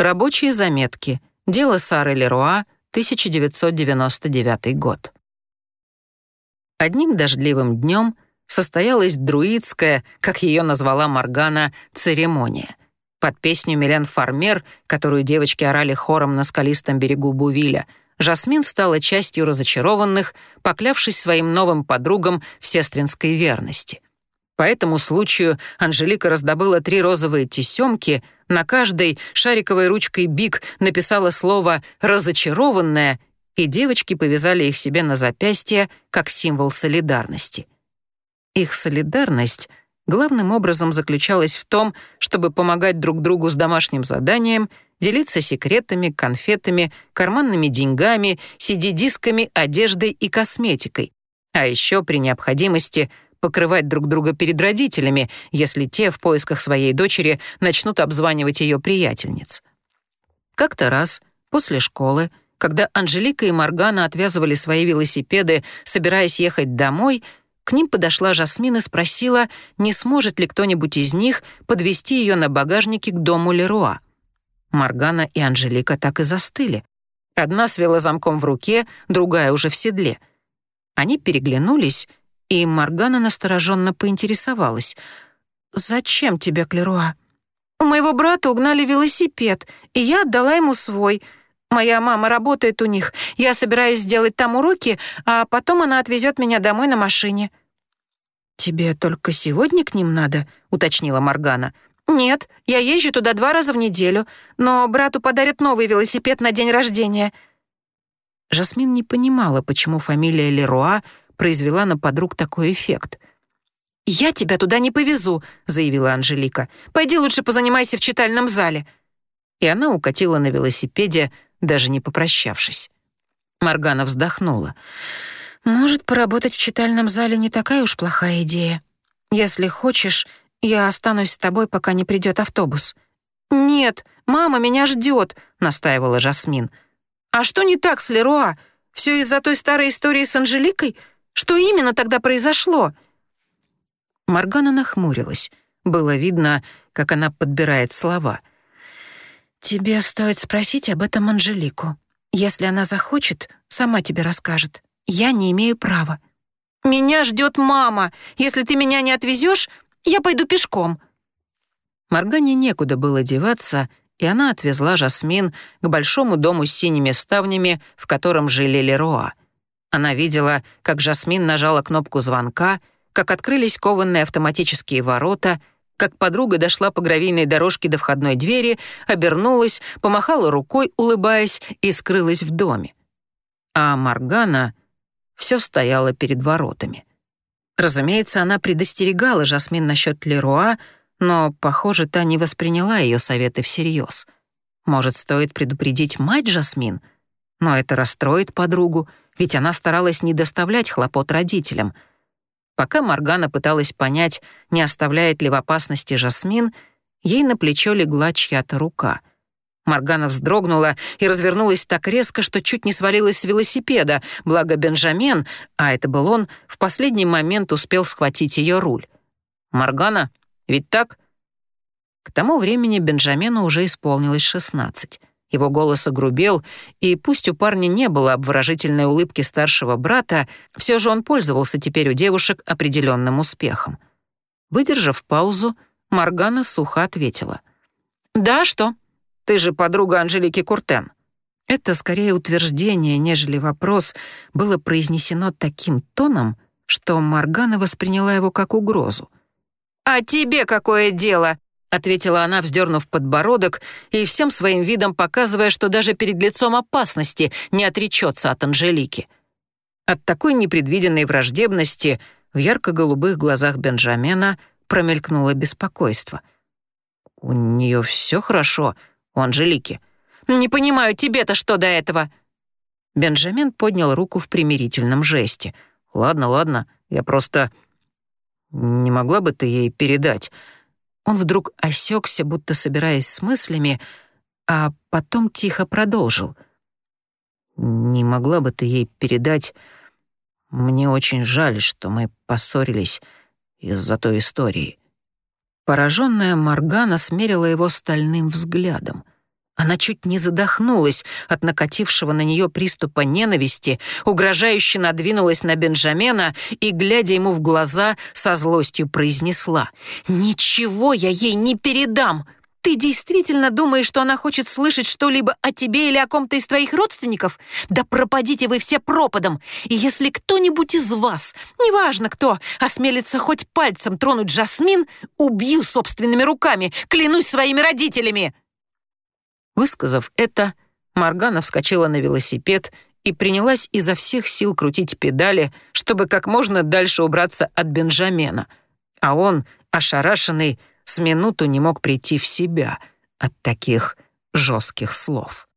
Рабочие заметки. Дело Сары Леруа, 1999 год. Одним дождливым днем состоялась друидская, как ее назвала Моргана, церемония. Под песню Милен Фармер, которую девочки орали хором на скалистом берегу Бувиля, Жасмин стала частью разочарованных, поклявшись своим новым подругам в сестринской верности. По этому случаю Анжелика раздобыла три розовые тесемки, на каждой шариковой ручкой Биг написала слово «разочарованная», и девочки повязали их себе на запястье как символ солидарности. Их солидарность главным образом заключалась в том, чтобы помогать друг другу с домашним заданием, делиться секретами, конфетами, карманными деньгами, CD-дисками, одеждой и косметикой. А еще при необходимости — покрывать друг друга перед родителями, если те в поисках своей дочери начнут обзванивать ее приятельниц. Как-то раз, после школы, когда Анжелика и Моргана отвязывали свои велосипеды, собираясь ехать домой, к ним подошла Жасмин и спросила, не сможет ли кто-нибудь из них подвести ее на багажнике к дому Леруа. Моргана и Анжелика так и застыли. Одна с велозамком в руке, другая уже в седле. Они переглянулись и Моргана настороженно поинтересовалась. «Зачем тебе, Клеруа?» «У моего брата угнали велосипед, и я отдала ему свой. Моя мама работает у них. Я собираюсь сделать там уроки, а потом она отвезет меня домой на машине». «Тебе только сегодня к ним надо?» — уточнила Моргана. «Нет, я езжу туда два раза в неделю, но брату подарят новый велосипед на день рождения». Жасмин не понимала, почему фамилия Леруа произвела на подруг такой эффект. «Я тебя туда не повезу», — заявила Анжелика. «Пойди лучше позанимайся в читальном зале». И она укатила на велосипеде, даже не попрощавшись. Маргана вздохнула. «Может, поработать в читальном зале не такая уж плохая идея. Если хочешь, я останусь с тобой, пока не придет автобус». «Нет, мама меня ждет», — настаивала Жасмин. «А что не так с Леруа? Все из-за той старой истории с Анжеликой? Что именно тогда произошло?» Маргана нахмурилась. Было видно, как она подбирает слова. «Тебе стоит спросить об этом Анжелику. Если она захочет, сама тебе расскажет. Я не имею права». «Меня ждет мама. Если ты меня не отвезешь, я пойду пешком». Маргане некуда было деваться, и она отвезла Жасмин к большому дому с синими ставнями, в котором жили Лероа. Она видела, как Жасмин нажала кнопку звонка, как открылись кованные автоматические ворота, как подруга дошла по гравийной дорожке до входной двери, обернулась, помахала рукой, улыбаясь, и скрылась в доме. А Маргана все стояла перед воротами. Разумеется, она предостерегала Жасмин насчет Леруа, но, похоже, та не восприняла ее советы всерьез. Может, стоит предупредить мать Жасмин? Но это расстроит подругу — ведь она старалась не доставлять хлопот родителям. Пока Моргана пыталась понять, не оставляет ли в опасности Жасмин, ей на плечо легла чья-то рука. Моргана вздрогнула и развернулась так резко, что чуть не свалилась с велосипеда, благо Бенджамен, а это был он, в последний момент успел схватить ее руль. «Моргана, ведь так?» К тому времени Бенджамену уже исполнилось шестнадцать. Его голос огрубел, и пусть у парня не было обворожительной улыбки старшего брата, все же он пользовался теперь у девушек определенным успехом. Выдержав паузу, Маргана сухо ответила. «Да, что? Ты же подруга Анжелики Куртен». Это скорее утверждение, нежели вопрос, было произнесено таким тоном, что Маргана восприняла его как угрозу. «А тебе какое дело?» — ответила она, вздернув подбородок и всем своим видом показывая, что даже перед лицом опасности не отречется от Анжелики. От такой непредвиденной враждебности в ярко-голубых глазах Бенджамена промелькнуло беспокойство. «У нее все хорошо, у Анжелики». «Не понимаю, тебе-то что до этого?» Бенджамин поднял руку в примирительном жесте. «Ладно, ладно, я просто... Не могла бы ты ей передать?» Он вдруг осекся, будто собираясь с мыслями, а потом тихо продолжил. «Не могла бы ты ей передать... Мне очень жаль, что мы поссорились из-за той истории». Пораженная Моргана смерила его стальным взглядом. Она чуть не задохнулась от накатившего на нее приступа ненависти, угрожающе надвинулась на Бенджамена и, глядя ему в глаза, со злостью произнесла «Ничего я ей не передам!» Ты действительно думаешь, что она хочет слышать что-либо о тебе или о ком-то из твоих родственников? Да пропадите вы все пропадом! И если кто-нибудь из вас, неважно кто, осмелится хоть пальцем тронуть Жасмин, убью собственными руками, клянусь своими родителями!» Высказав это, Маргана вскочила на велосипед и принялась изо всех сил крутить педали, чтобы как можно дальше убраться от Бенджамена. А он, ошарашенный, с минуту не мог прийти в себя от таких жестких слов.